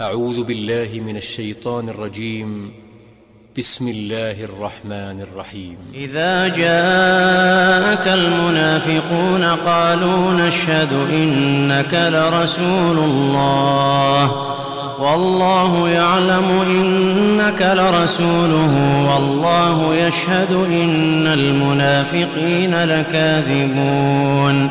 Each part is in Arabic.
أعوذ بالله من الشيطان الرجيم. بسم الله الرحمن الرحيم. إذا جاءك المنافقون قالوا نشهد إنك لرسول الله. والله يعلم إنك لرسوله. والله يشهد إن المنافقين لكاذبون.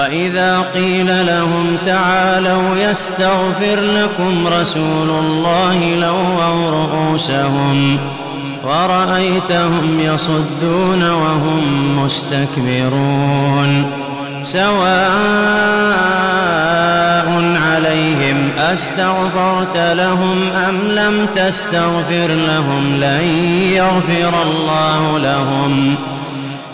وإذا قيل لهم تعالوا يستغفر لكم رسول الله لووا رؤوسهم ورأيتهم يصدون وهم مستكبرون سواء عليهم أستغفرت لهم أم لم تستغفر لهم لن يغفر الله لهم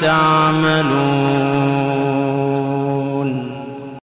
تعملون